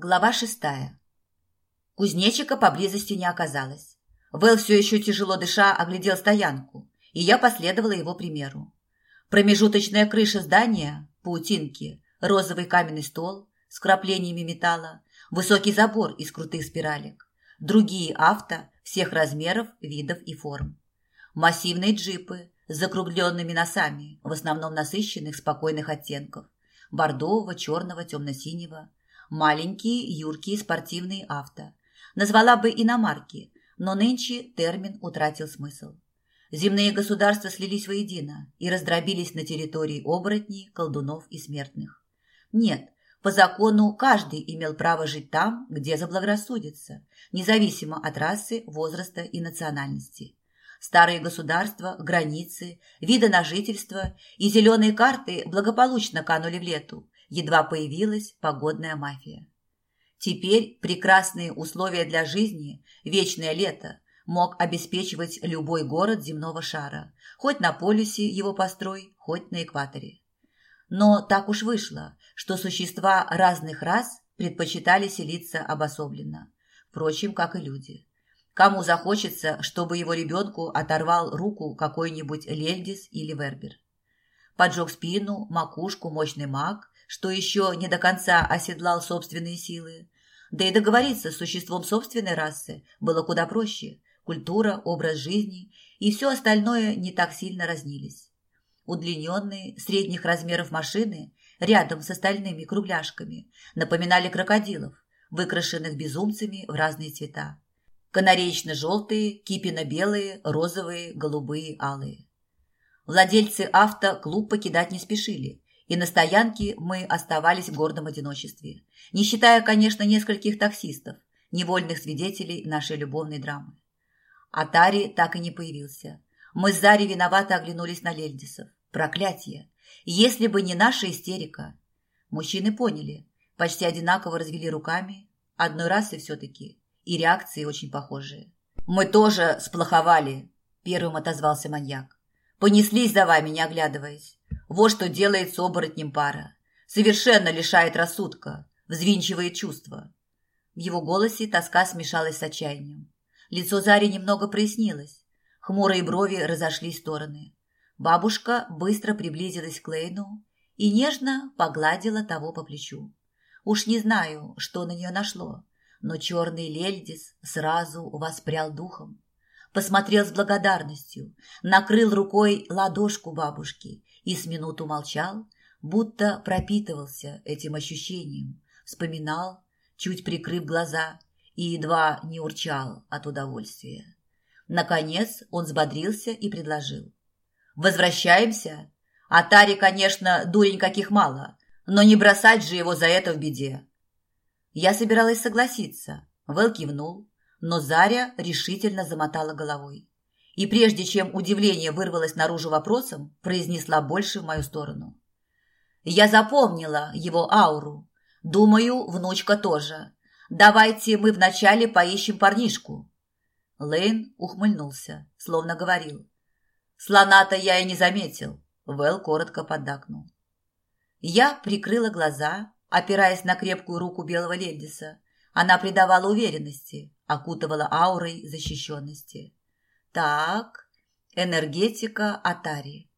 Глава шестая. Кузнечика поблизости не оказалось. Вэл все еще тяжело дыша оглядел стоянку, и я последовала его примеру. Промежуточная крыша здания, паутинки, розовый каменный стол с краплениями металла, высокий забор из крутых спиралек, другие авто всех размеров, видов и форм. Массивные джипы с закругленными носами, в основном насыщенных спокойных оттенков, бордового, черного, темно-синего, маленькие, юркие спортивные авто. Назвала бы иномарки, но нынче термин утратил смысл. Земные государства слились воедино и раздробились на территории оборотней, колдунов и смертных. Нет, по закону каждый имел право жить там, где заблагорассудится, независимо от расы, возраста и национальности. Старые государства, границы, виды на жительство и зеленые карты благополучно канули в лету, едва появилась погодная мафия. Теперь прекрасные условия для жизни, вечное лето, мог обеспечивать любой город земного шара, хоть на полюсе его построй, хоть на экваторе. Но так уж вышло, что существа разных рас предпочитали селиться обособленно, впрочем, как и люди. Кому захочется, чтобы его ребенку оторвал руку какой-нибудь Лельдис или Вербер. Поджег спину, макушку мощный маг, что еще не до конца оседлал собственные силы. Да и договориться с существом собственной расы было куда проще. Культура, образ жизни и все остальное не так сильно разнились. Удлиненные, средних размеров машины рядом с остальными кругляшками напоминали крокодилов, выкрашенных безумцами в разные цвета. Канареечно-желтые, кипино-белые, розовые, голубые, алые. Владельцы авто клуб покидать не спешили, и на стоянке мы оставались в гордом одиночестве, не считая, конечно, нескольких таксистов, невольных свидетелей нашей любовной драмы. Атари так и не появился. Мы с Зари виновато оглянулись на Лельдисов. Проклятие! Если бы не наша истерика! Мужчины поняли, почти одинаково развели руками, одной расы все-таки, и реакции очень похожие. «Мы тоже сплоховали», – первым отозвался маньяк. «Понеслись за вами, не оглядываясь. Вот что делает с оборотнем пара. Совершенно лишает рассудка, взвинчивает чувства. В его голосе тоска смешалась с отчаянием. Лицо Зари немного прояснилось. Хмурые брови разошлись в стороны. Бабушка быстро приблизилась к Лейну и нежно погладила того по плечу. Уж не знаю, что на нее нашло, но черный Лельдис сразу воспрял духом. Посмотрел с благодарностью, накрыл рукой ладошку бабушки и с минуту молчал, будто пропитывался этим ощущением, вспоминал, чуть прикрыв глаза, и едва не урчал от удовольствия. Наконец он взбодрился и предложил. «Возвращаемся? А Таре, конечно, дурень каких мало, но не бросать же его за это в беде». Я собиралась согласиться. Вэл кивнул, но Заря решительно замотала головой и прежде чем удивление вырвалось наружу вопросом, произнесла больше в мою сторону. «Я запомнила его ауру. Думаю, внучка тоже. Давайте мы вначале поищем парнишку». Лейн ухмыльнулся, словно говорил. «Слона-то я и не заметил», — Вэл коротко поддакнул. Я прикрыла глаза, опираясь на крепкую руку белого лельдиса. Она придавала уверенности, окутывала аурой защищенности. Так, энергетика Атари.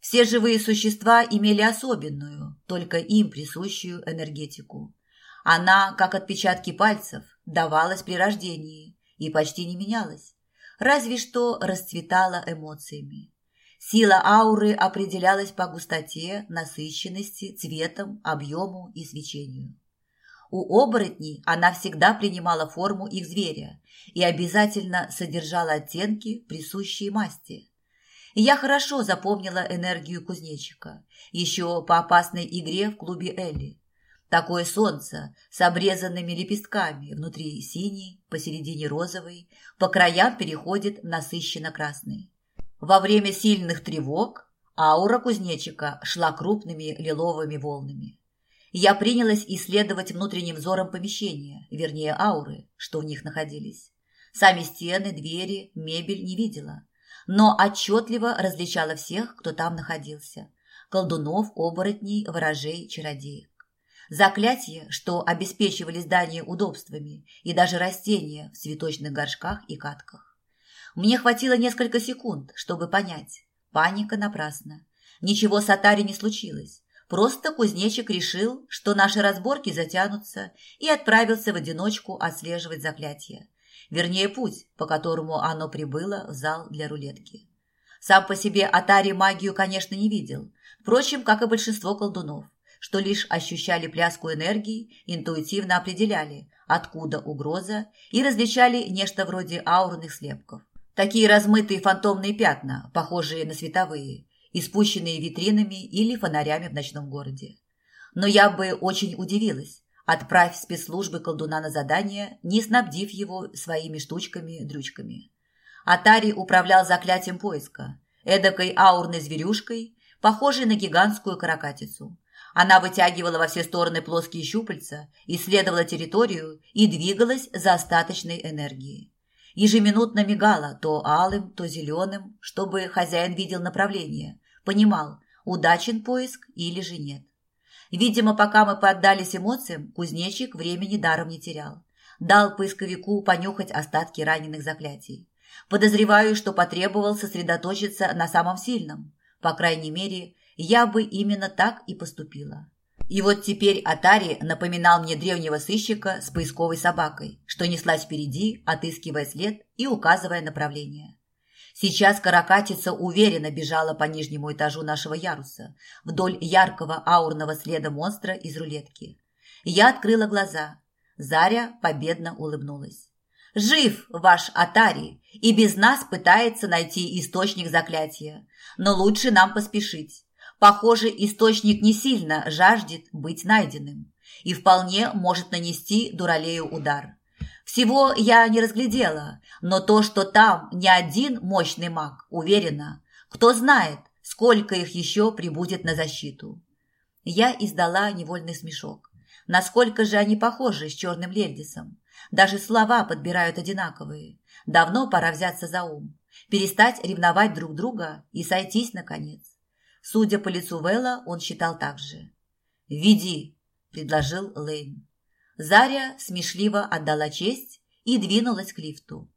Все живые существа имели особенную, только им присущую энергетику. Она, как отпечатки пальцев, давалась при рождении и почти не менялась, разве что расцветала эмоциями. Сила ауры определялась по густоте, насыщенности, цветам, объему и свечению. У оборотней она всегда принимала форму их зверя и обязательно содержала оттенки, присущие масти. я хорошо запомнила энергию кузнечика, еще по опасной игре в клубе Элли. Такое солнце с обрезанными лепестками, внутри синий, посередине розовый, по краям переходит в насыщенно-красный. Во время сильных тревог аура кузнечика шла крупными лиловыми волнами. Я принялась исследовать внутренним взором помещения, вернее ауры, что в них находились. Сами стены, двери, мебель не видела, но отчетливо различала всех, кто там находился. Колдунов, оборотней, ворожей, чародеек. Заклятия, что обеспечивали здание удобствами, и даже растения в цветочных горшках и катках. Мне хватило несколько секунд, чтобы понять. Паника напрасна. Ничего с Атари не случилось. Просто кузнечик решил, что наши разборки затянутся, и отправился в одиночку отслеживать заклятие. Вернее, путь, по которому оно прибыло в зал для рулетки. Сам по себе Атари магию, конечно, не видел. Впрочем, как и большинство колдунов, что лишь ощущали пляску энергии, интуитивно определяли, откуда угроза, и различали нечто вроде аурных слепков. Такие размытые фантомные пятна, похожие на световые, испущенные витринами или фонарями в ночном городе. Но я бы очень удивилась, отправь спецслужбы колдуна на задание, не снабдив его своими штучками-дрючками. Атари управлял заклятием поиска, эдакой аурной зверюшкой, похожей на гигантскую каракатицу. Она вытягивала во все стороны плоские щупальца, исследовала территорию и двигалась за остаточной энергией ежеминутно мигала то алым, то зеленым, чтобы хозяин видел направление, понимал, удачен поиск или же нет. Видимо, пока мы поддались эмоциям, кузнечик времени даром не терял. Дал поисковику понюхать остатки раненых заклятий. Подозреваю, что потребовал сосредоточиться на самом сильном. По крайней мере, я бы именно так и поступила. И вот теперь Атари напоминал мне древнего сыщика с поисковой собакой, что неслась впереди, отыскивая след и указывая направление. Сейчас каракатица уверенно бежала по нижнему этажу нашего яруса, вдоль яркого аурного следа монстра из рулетки. Я открыла глаза. Заря победно улыбнулась. «Жив ваш Атари и без нас пытается найти источник заклятия, но лучше нам поспешить. Похоже, источник не сильно жаждет быть найденным и вполне может нанести дуралею удар. Всего я не разглядела, но то, что там не один мощный маг, уверена. Кто знает, сколько их еще прибудет на защиту. Я издала невольный смешок. Насколько же они похожи с черным лельдисом. Даже слова подбирают одинаковые. Давно пора взяться за ум. Перестать ревновать друг друга и сойтись, наконец. Судя по лицу Вэлла, он считал так же. «Веди», – предложил Лейн. Заря смешливо отдала честь и двинулась к лифту.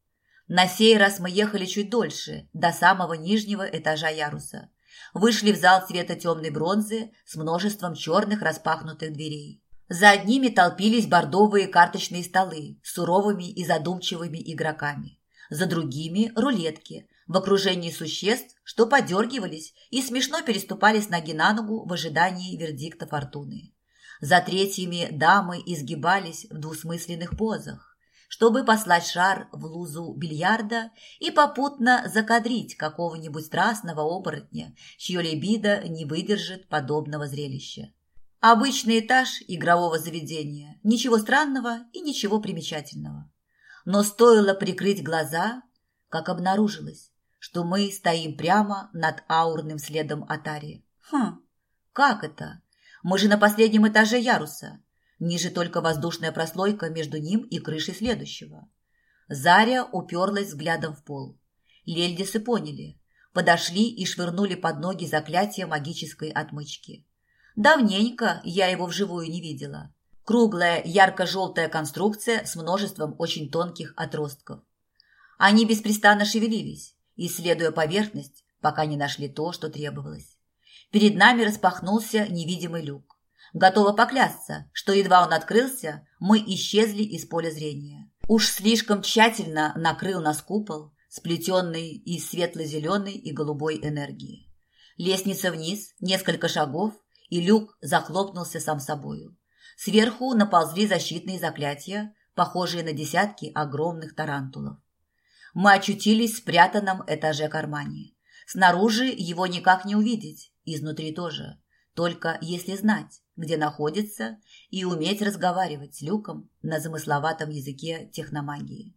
На сей раз мы ехали чуть дольше, до самого нижнего этажа яруса. Вышли в зал цвета темной бронзы с множеством черных распахнутых дверей. За одними толпились бордовые карточные столы с суровыми и задумчивыми игроками. За другими – рулетки, в окружении существ, что подергивались и смешно переступали с ноги на ногу в ожидании вердикта фортуны. За третьими дамы изгибались в двусмысленных позах, чтобы послать шар в лузу бильярда и попутно закадрить какого-нибудь страстного оборотня, чье либидо не выдержит подобного зрелища. Обычный этаж игрового заведения, ничего странного и ничего примечательного. Но стоило прикрыть глаза, как обнаружилось, что мы стоим прямо над аурным следом Атари. Хм, как это? Мы же на последнем этаже яруса. Ниже только воздушная прослойка между ним и крышей следующего. Заря уперлась взглядом в пол. Лельдисы поняли. Подошли и швырнули под ноги заклятие магической отмычки. Давненько я его вживую не видела. Круглая ярко-желтая конструкция с множеством очень тонких отростков. Они беспрестанно шевелились, исследуя поверхность, пока не нашли то, что требовалось. Перед нами распахнулся невидимый люк. Готова поклясться, что едва он открылся, мы исчезли из поля зрения. Уж слишком тщательно накрыл нас купол, сплетенный из светло-зеленой и голубой энергии. Лестница вниз, несколько шагов, и люк захлопнулся сам собою. Сверху наползли защитные заклятия, похожие на десятки огромных тарантулов. Мы очутились в спрятанном этаже кармане. Снаружи его никак не увидеть, изнутри тоже. Только если знать, где находится, и уметь разговаривать с люком на замысловатом языке техномагии.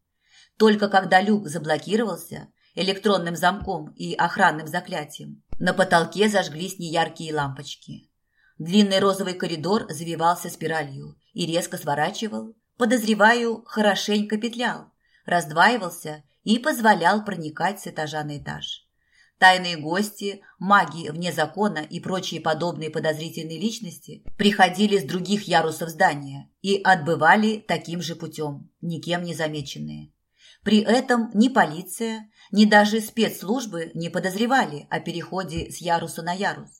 Только когда люк заблокировался электронным замком и охранным заклятием, на потолке зажглись неяркие лампочки. Длинный розовый коридор завивался спиралью и резко сворачивал, подозреваю, хорошенько петлял, раздваивался и позволял проникать с этажа на этаж. Тайные гости, маги вне закона и прочие подобные подозрительные личности приходили с других ярусов здания и отбывали таким же путем, никем не замеченные. При этом ни полиция, ни даже спецслужбы не подозревали о переходе с яруса на ярус.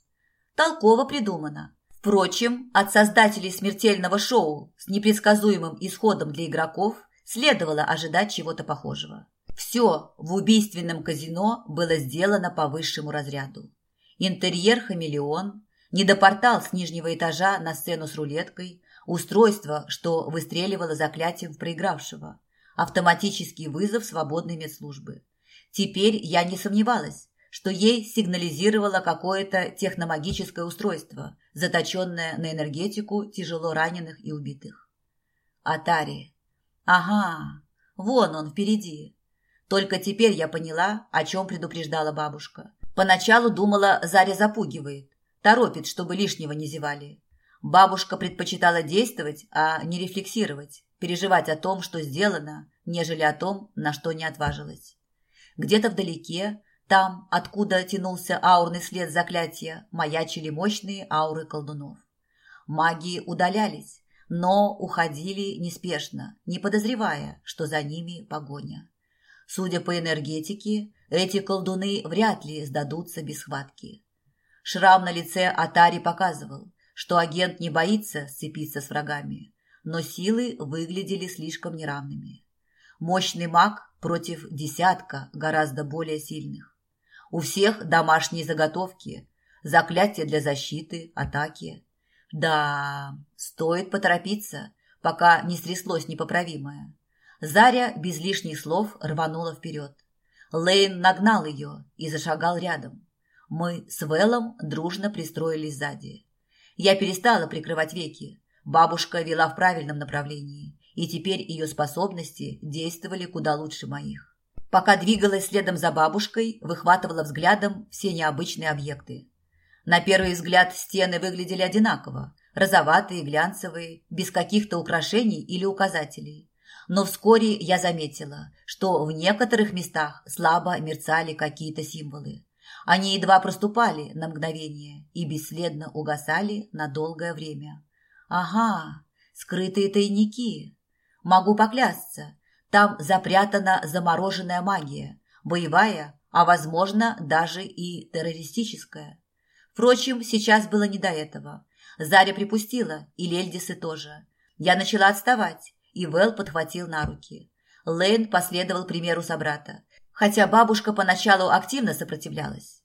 Толково придумано. Впрочем, от создателей смертельного шоу с непредсказуемым исходом для игроков следовало ожидать чего-то похожего. Все в убийственном казино было сделано по высшему разряду. Интерьер хамелеон, недопортал с нижнего этажа на сцену с рулеткой, устройство, что выстреливало заклятием в проигравшего, автоматический вызов свободной медслужбы. Теперь я не сомневалась, что ей сигнализировало какое-то техномагическое устройство, заточенное на энергетику тяжело раненых и убитых. Атари. Ага, вон он впереди. Только теперь я поняла, о чем предупреждала бабушка. Поначалу думала, Заря запугивает, торопит, чтобы лишнего не зевали. Бабушка предпочитала действовать, а не рефлексировать, переживать о том, что сделано, нежели о том, на что не отважилась. Где-то вдалеке, там, откуда тянулся аурный след заклятия, маячили мощные ауры колдунов. Маги удалялись, но уходили неспешно, не подозревая, что за ними погоня. Судя по энергетике, эти колдуны вряд ли сдадутся без схватки. Шрам на лице Атари показывал, что агент не боится сцепиться с врагами, но силы выглядели слишком неравными. Мощный маг против десятка гораздо более сильных. У всех домашние заготовки, заклятия для защиты, атаки. Да, стоит поторопиться, пока не стряслось непоправимое. Заря без лишних слов рванула вперед. Лейн нагнал ее и зашагал рядом. Мы с Вэллом дружно пристроились сзади. Я перестала прикрывать веки. Бабушка вела в правильном направлении, и теперь ее способности действовали куда лучше моих. Пока двигалась следом за бабушкой, выхватывала взглядом все необычные объекты. На первый взгляд стены выглядели одинаково, розоватые, глянцевые, без каких-то украшений или указателей но вскоре я заметила, что в некоторых местах слабо мерцали какие-то символы. Они едва проступали на мгновение и бесследно угасали на долгое время. Ага, скрытые тайники. Могу поклясться, там запрятана замороженная магия, боевая, а, возможно, даже и террористическая. Впрочем, сейчас было не до этого. Заря припустила, и Лельдисы тоже. Я начала отставать, и Вэл подхватил на руки. Лейн последовал примеру собрата, хотя бабушка поначалу активно сопротивлялась.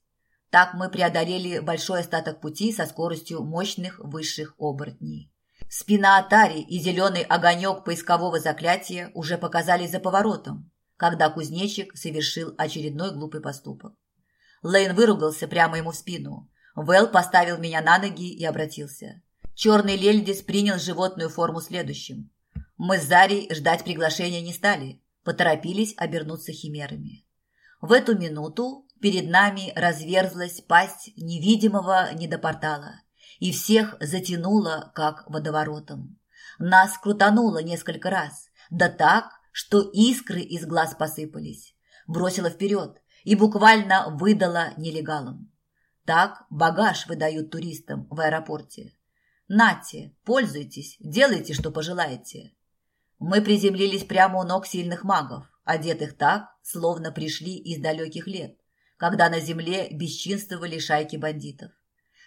Так мы преодолели большой остаток пути со скоростью мощных высших оборотней. Спина Атари и зеленый огонек поискового заклятия уже показались за поворотом, когда кузнечик совершил очередной глупый поступок. Лейн выругался прямо ему в спину. Вэл поставил меня на ноги и обратился. Черный Лельдис принял животную форму следующим. Мы с Зарей ждать приглашения не стали, поторопились обернуться химерами. В эту минуту перед нами разверзлась пасть невидимого недопортала, и всех затянуло, как водоворотом. Нас крутануло несколько раз, да так, что искры из глаз посыпались. Бросило вперед и буквально выдало нелегалам. Так багаж выдают туристам в аэропорте. Нате, пользуйтесь, делайте, что пожелаете. Мы приземлились прямо у ног сильных магов, одетых так, словно пришли из далеких лет, когда на земле бесчинствовали шайки бандитов.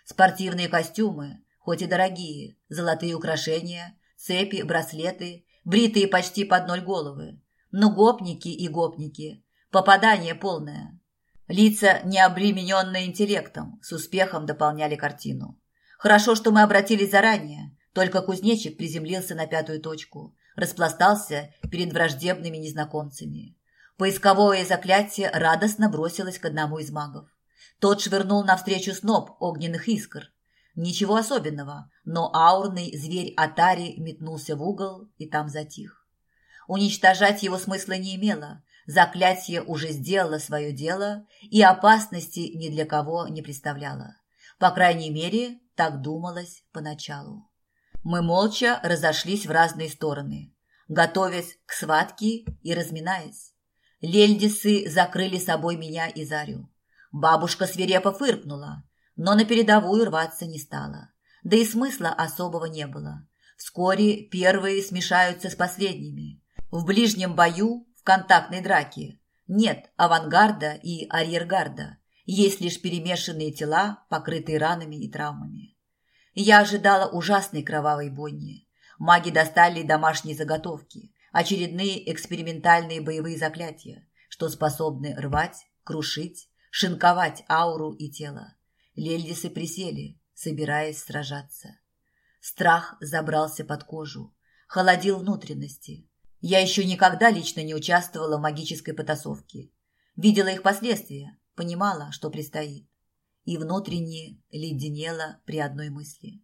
Спортивные костюмы, хоть и дорогие, золотые украшения, цепи, браслеты, бритые почти под ноль головы. Но гопники и гопники, попадание полное. Лица, не обремененные интеллектом, с успехом дополняли картину. Хорошо, что мы обратились заранее, только кузнечик приземлился на пятую точку, распластался перед враждебными незнакомцами. Поисковое заклятие радостно бросилось к одному из магов. Тот швырнул навстречу сноп огненных искр. Ничего особенного, но аурный зверь Атари метнулся в угол и там затих. Уничтожать его смысла не имело. Заклятие уже сделало свое дело и опасности ни для кого не представляло. По крайней мере, так думалось поначалу. Мы молча разошлись в разные стороны, готовясь к схватке и разминаясь. Лельдисы закрыли собой меня и Зарю. Бабушка свирепо фыркнула, но на передовую рваться не стала. Да и смысла особого не было. Вскоре первые смешаются с последними. В ближнем бою, в контактной драке, нет авангарда и арьергарда. Есть лишь перемешанные тела, покрытые ранами и травмами. Я ожидала ужасной кровавой бойни. Маги достали домашние заготовки, очередные экспериментальные боевые заклятия, что способны рвать, крушить, шинковать ауру и тело. Лельдисы присели, собираясь сражаться. Страх забрался под кожу, холодил внутренности. Я еще никогда лично не участвовала в магической потасовке. Видела их последствия, понимала, что предстоит. И внутренне леденела при одной мысли.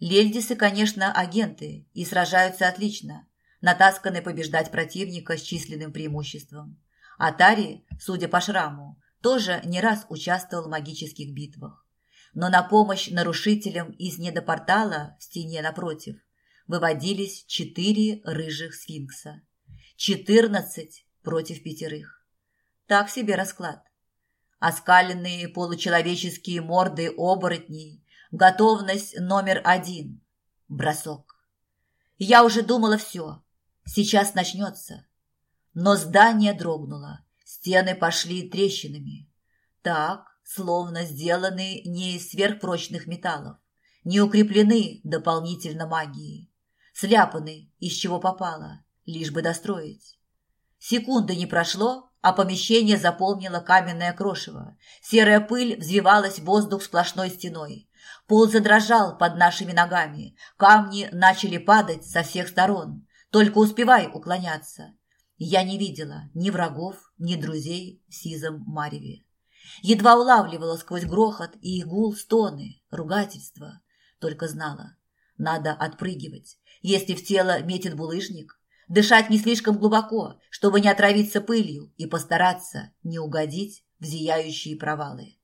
Лельдисы, конечно, агенты и сражаются отлично, натасканы побеждать противника с численным преимуществом. А Тари, судя по шраму, тоже не раз участвовал в магических битвах. Но на помощь нарушителям из недопортала в стене напротив выводились четыре рыжих сфинкса. Четырнадцать против пятерых. Так себе расклад. Оскаленные получеловеческие морды оборотней, готовность номер один. Бросок. Я уже думала все. Сейчас начнется. Но здание дрогнуло. Стены пошли трещинами. Так, словно сделаны не из сверхпрочных металлов, не укреплены дополнительно магией, сляпаны, из чего попало, лишь бы достроить. Секунды не прошло, а помещение заполнило каменное крошево. Серая пыль взвивалась в воздух сплошной стеной. Пол задрожал под нашими ногами, камни начали падать со всех сторон. Только успевай уклоняться. Я не видела ни врагов, ни друзей в сизом мареве. Едва улавливала сквозь грохот и гул стоны, ругательства. Только знала, надо отпрыгивать. Если в тело метит булыжник, дышать не слишком глубоко, чтобы не отравиться пылью и постараться не угодить в зияющие провалы.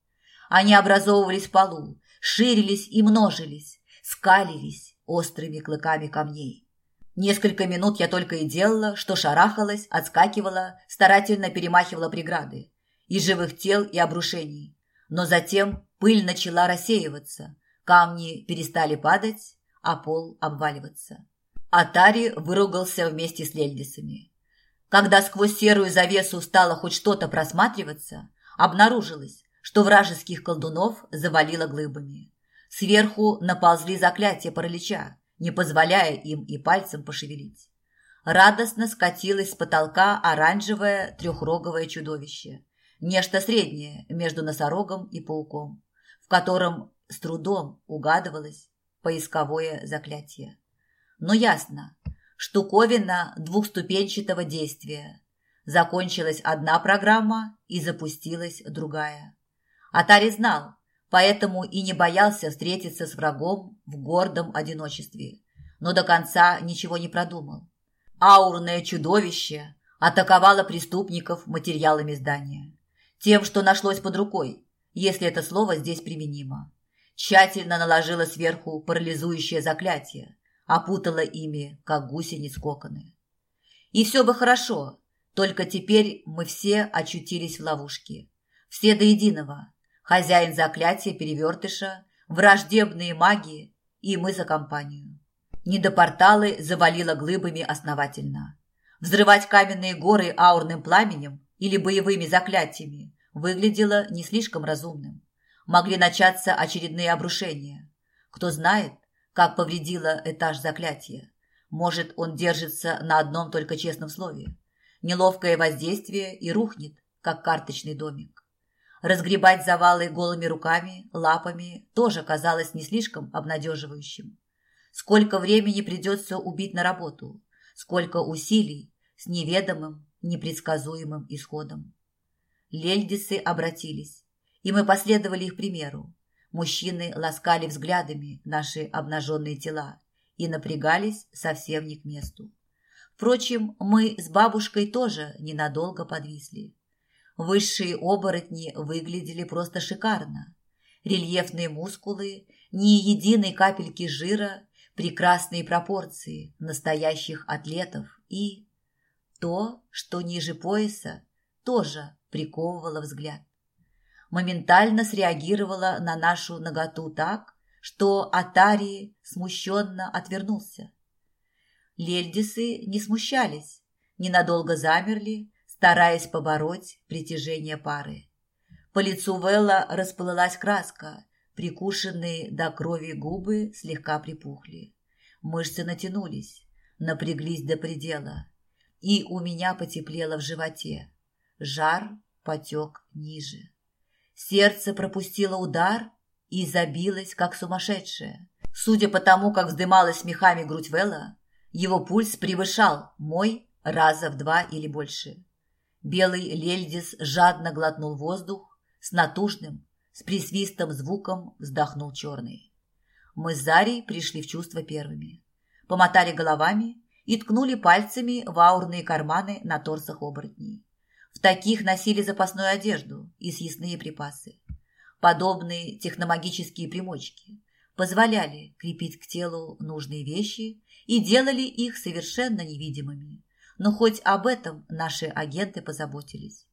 Они образовывались в полу, ширились и множились, скалились острыми клыками камней. Несколько минут я только и делала, что шарахалась, отскакивала, старательно перемахивала преграды. И живых тел, и обрушений. Но затем пыль начала рассеиваться, камни перестали падать, а пол обваливаться. Атари выругался вместе с лельдисами. Когда сквозь серую завесу стало хоть что-то просматриваться, обнаружилось, что вражеских колдунов завалило глыбами. Сверху наползли заклятия паралича, не позволяя им и пальцем пошевелить. Радостно скатилось с потолка оранжевое трехроговое чудовище, нечто среднее между носорогом и пауком, в котором с трудом угадывалось поисковое заклятие. Но ясно, штуковина двухступенчатого действия. Закончилась одна программа и запустилась другая. Атари знал, поэтому и не боялся встретиться с врагом в гордом одиночестве, но до конца ничего не продумал. Аурное чудовище атаковало преступников материалами здания. Тем, что нашлось под рукой, если это слово здесь применимо. Тщательно наложила сверху парализующее заклятие, опутала ими, как гусениц коконы. И все бы хорошо, только теперь мы все очутились в ловушке. Все до единого, хозяин заклятия перевертыша, враждебные маги и мы за компанию. Недопорталы завалило глыбами основательно. Взрывать каменные горы аурным пламенем или боевыми заклятиями выглядело не слишком разумным. Могли начаться очередные обрушения. Кто знает, как повредило этаж заклятия. Может, он держится на одном только честном слове. Неловкое воздействие и рухнет, как карточный домик. Разгребать завалы голыми руками, лапами тоже казалось не слишком обнадеживающим. Сколько времени придется убить на работу, сколько усилий с неведомым, непредсказуемым исходом. Лельдисы обратились, и мы последовали их примеру. Мужчины ласкали взглядами наши обнаженные тела и напрягались совсем не к месту. Впрочем, мы с бабушкой тоже ненадолго подвисли. Высшие оборотни выглядели просто шикарно. Рельефные мускулы, ни единой капельки жира, прекрасные пропорции настоящих атлетов и то, что ниже пояса, тоже приковывало взгляд. Моментально среагировала на нашу наготу так, что Атари смущенно отвернулся. Лельдисы не смущались, ненадолго замерли, стараясь побороть притяжение пары. По лицу Велла расплылась краска, прикушенные до крови губы слегка припухли. Мышцы натянулись, напряглись до предела, и у меня потеплело в животе. Жар потек ниже. Сердце пропустило удар и забилось, как сумасшедшее. Судя по тому, как вздымалась мехами грудь Вэлла, его пульс превышал мой раза в два или больше. Белый лельдис жадно глотнул воздух, с натужным, с присвистым звуком вздохнул черный. Мы с Зарей пришли в чувство первыми. Помотали головами и ткнули пальцами в аурные карманы на торсах оборотней. В таких носили запасную одежду и съестные припасы. Подобные техномагические примочки позволяли крепить к телу нужные вещи и делали их совершенно невидимыми. Но хоть об этом наши агенты позаботились.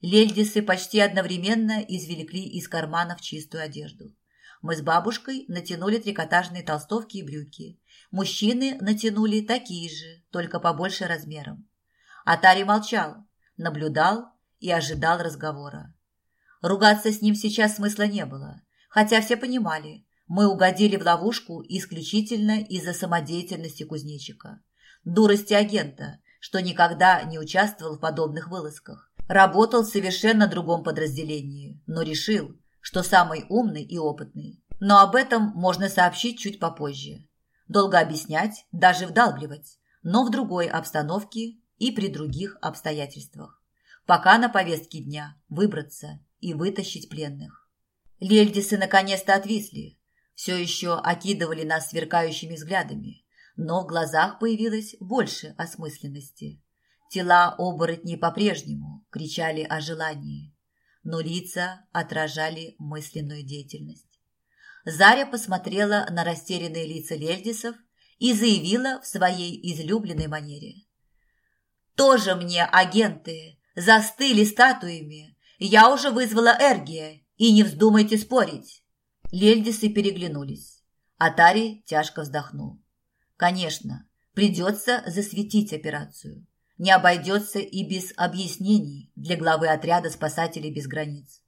Лельдисы почти одновременно извлекли из карманов чистую одежду. Мы с бабушкой натянули трикотажные толстовки и брюки. Мужчины натянули такие же, только побольше размером. Атари молчал, наблюдал и ожидал разговора. Ругаться с ним сейчас смысла не было, хотя все понимали, мы угодили в ловушку исключительно из-за самодеятельности кузнечика, дурости агента, что никогда не участвовал в подобных вылазках. Работал в совершенно другом подразделении, но решил, что самый умный и опытный. Но об этом можно сообщить чуть попозже. Долго объяснять, даже вдалбливать, но в другой обстановке и при других обстоятельствах. Пока на повестке дня выбраться и вытащить пленных. Лельдисы наконец-то отвисли, все еще окидывали нас сверкающими взглядами, но в глазах появилось больше осмысленности. Тела оборотней по-прежнему кричали о желании, но лица отражали мысленную деятельность. Заря посмотрела на растерянные лица лельдисов и заявила в своей излюбленной манере. «Тоже мне агенты, застыли статуями. Я уже вызвала Эргия, и не вздумайте спорить. Лельдисы переглянулись. Атари тяжко вздохнул. Конечно, придется засветить операцию. Не обойдется и без объяснений для главы отряда спасателей без границ.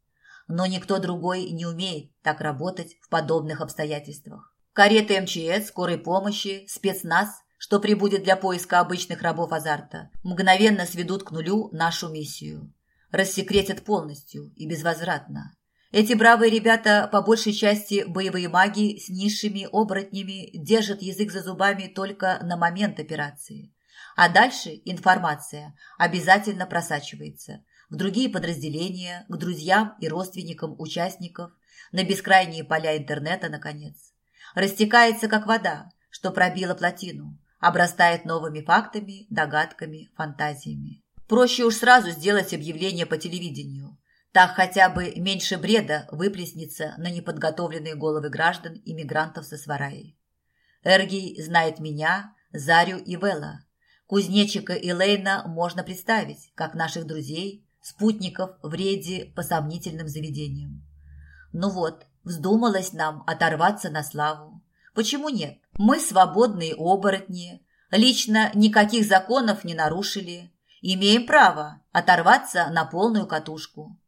Но никто другой не умеет так работать в подобных обстоятельствах. Кареты МЧС, скорой помощи, спецназ, что прибудет для поиска обычных рабов азарта, мгновенно сведут к нулю нашу миссию. Рассекретят полностью и безвозвратно. Эти бравые ребята, по большей части боевые маги с низшими оборотнями, держат язык за зубами только на момент операции. А дальше информация обязательно просачивается в другие подразделения, к друзьям и родственникам участников, на бескрайние поля интернета, наконец. Растекается, как вода, что пробила плотину, обрастает новыми фактами, догадками, фантазиями. Проще уж сразу сделать объявление по телевидению – так хотя бы меньше бреда выплеснется на неподготовленные головы граждан и мигрантов со свараи. Эргий знает меня, Зарю и Вела. Кузнечика и Лейна можно представить, как наших друзей, спутников в рейде по сомнительным заведениям. Ну вот, вздумалось нам оторваться на славу. Почему нет? Мы свободные оборотни, лично никаких законов не нарушили, имеем право оторваться на полную катушку.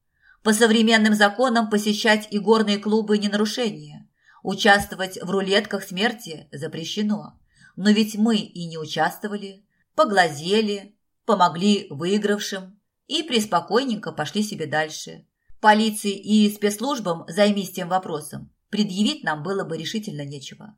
По современным законам посещать игорные клубы не нарушение. Участвовать в рулетках смерти запрещено. Но ведь мы и не участвовали, поглазели, помогли выигравшим и преспокойненько пошли себе дальше. Полиции и спецслужбам займись тем вопросом. Предъявить нам было бы решительно нечего.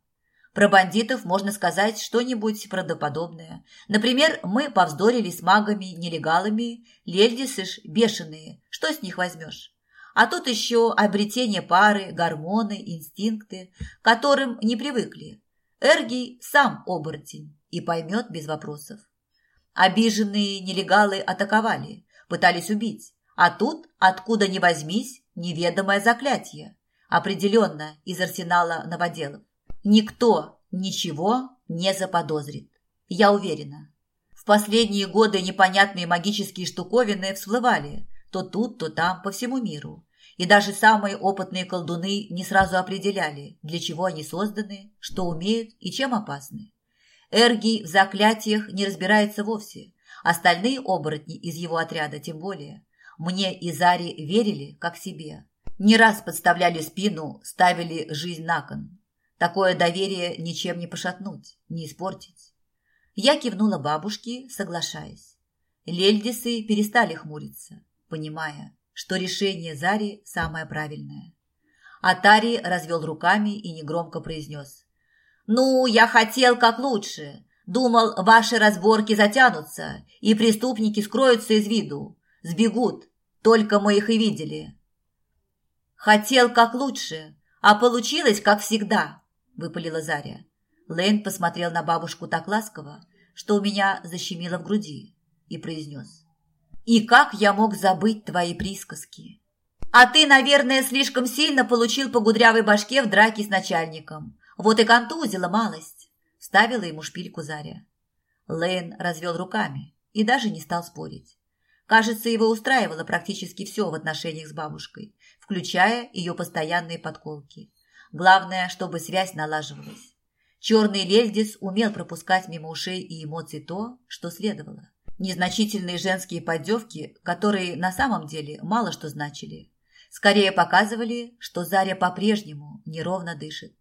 Про бандитов можно сказать что-нибудь правдоподобное. Например, мы повздорили с магами-нелегалами, лельдисы бешеные, что с них возьмешь? А тут еще обретение пары, гормоны, инстинкты, которым не привыкли. Эргий сам оборотень и поймет без вопросов. Обиженные нелегалы атаковали, пытались убить. А тут, откуда ни возьмись, неведомое заклятие. Определенно из арсенала новоделов. Никто ничего не заподозрит. Я уверена. В последние годы непонятные магические штуковины всплывали то тут, то там, по всему миру. И даже самые опытные колдуны не сразу определяли, для чего они созданы, что умеют и чем опасны. Эргий в заклятиях не разбирается вовсе, остальные оборотни из его отряда тем более. Мне и Заре верили, как себе. Не раз подставляли спину, ставили жизнь на кон. Такое доверие ничем не пошатнуть, не испортить. Я кивнула бабушке, соглашаясь. Лельдисы перестали хмуриться, понимая, что решение Зари самое правильное. Атари развел руками и негромко произнес. «Ну, я хотел как лучше. Думал, ваши разборки затянутся, и преступники скроются из виду, сбегут. Только мы их и видели». «Хотел как лучше, а получилось как всегда», – выпалила Заря. Лэйн посмотрел на бабушку так ласково, что у меня защемило в груди, и произнес. «И как я мог забыть твои присказки?» «А ты, наверное, слишком сильно получил по гудрявой башке в драке с начальником. Вот и контузила малость», – ставила ему шпильку Заря. Лэйн развел руками и даже не стал спорить. Кажется, его устраивало практически все в отношениях с бабушкой, включая ее постоянные подколки. Главное, чтобы связь налаживалась. Черный Лельдис умел пропускать мимо ушей и эмоций то, что следовало. Незначительные женские поддевки, которые на самом деле мало что значили, скорее показывали, что Заря по-прежнему неровно дышит.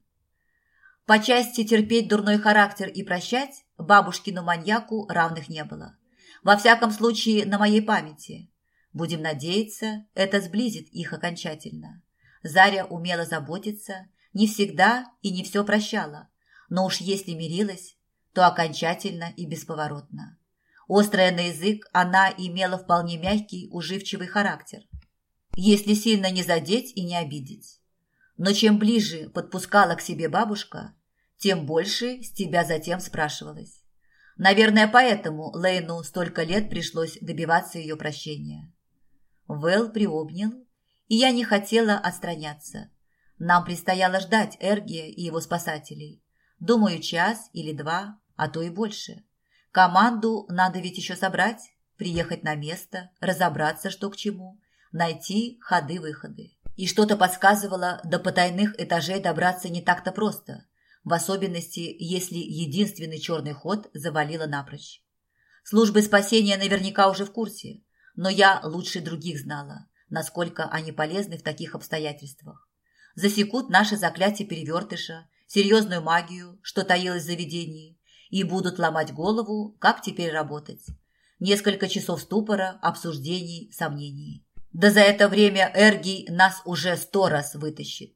По части терпеть дурной характер и прощать бабушкину маньяку равных не было. Во всяком случае, на моей памяти. Будем надеяться, это сблизит их окончательно. Заря умела заботиться, не всегда и не все прощала, но уж если мирилась, то окончательно и бесповоротно. Острая на язык, она имела вполне мягкий, уживчивый характер, если сильно не задеть и не обидеть. Но чем ближе подпускала к себе бабушка, тем больше с тебя затем спрашивалась. Наверное, поэтому Лейну столько лет пришлось добиваться ее прощения. Вэл приобнял, и я не хотела отстраняться. Нам предстояло ждать Эргия и его спасателей. Думаю, час или два, а то и больше. Команду надо ведь еще собрать, приехать на место, разобраться, что к чему, найти ходы-выходы. И что-то подсказывало, до потайных этажей добраться не так-то просто, в особенности, если единственный черный ход завалило напрочь. Службы спасения наверняка уже в курсе, но я лучше других знала, насколько они полезны в таких обстоятельствах. Засекут наше заклятие перевертыша серьезную магию, что таилось в заведении, и будут ломать голову, как теперь работать. Несколько часов ступора, обсуждений, сомнений. Да за это время Эргий нас уже сто раз вытащит.